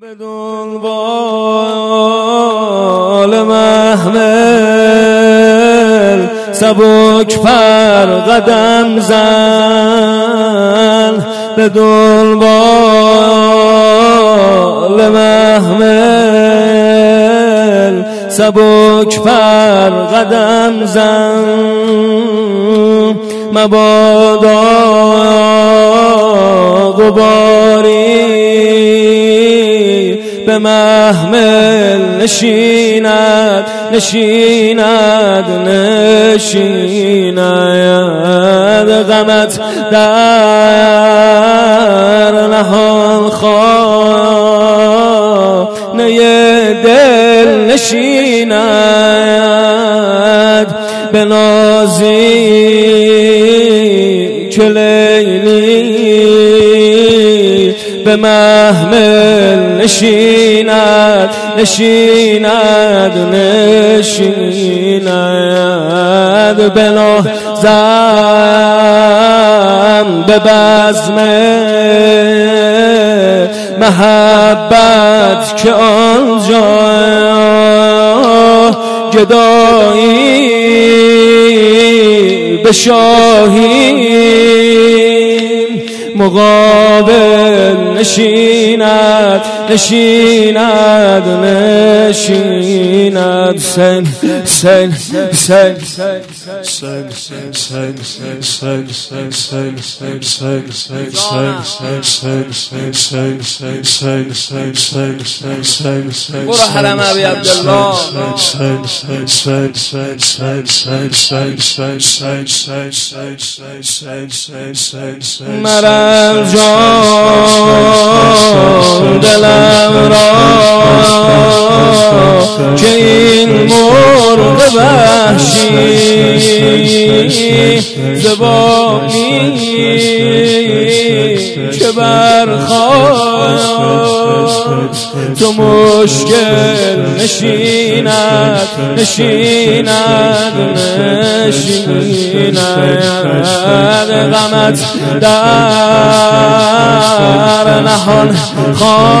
به دنبال محمل سبک پر قدم زن. به دنبال محمل سبک پر قدم زن. مبادا غباری. به محمل نشیند نشیند نشیند. غمت در نهان خانه دل نشیند. به نازی که به محمل نشیند نشیند نشیند. بنا زم به بزم محبت که آنجا گدایی به شاهی مقابل نشیند نشیند نشیند سن سن سن برو حرم ابی عبدالله مرم جان دلم را که این مرغ وحشی زبانی که برخواد تو مشکل نشیند نشیند نشیند غمت در نهان خانه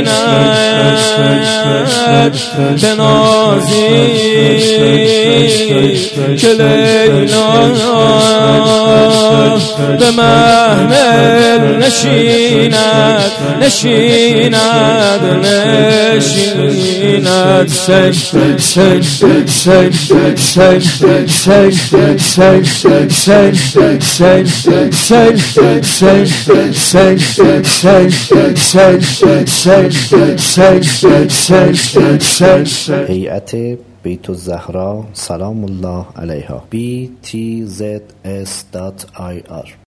نشیند به نازی که لیلا به محمل نشیند نشیند نشیند. سن سن سن سن سن سن هیئت بیت الزهرا سلام الله علیها. Btzs.ir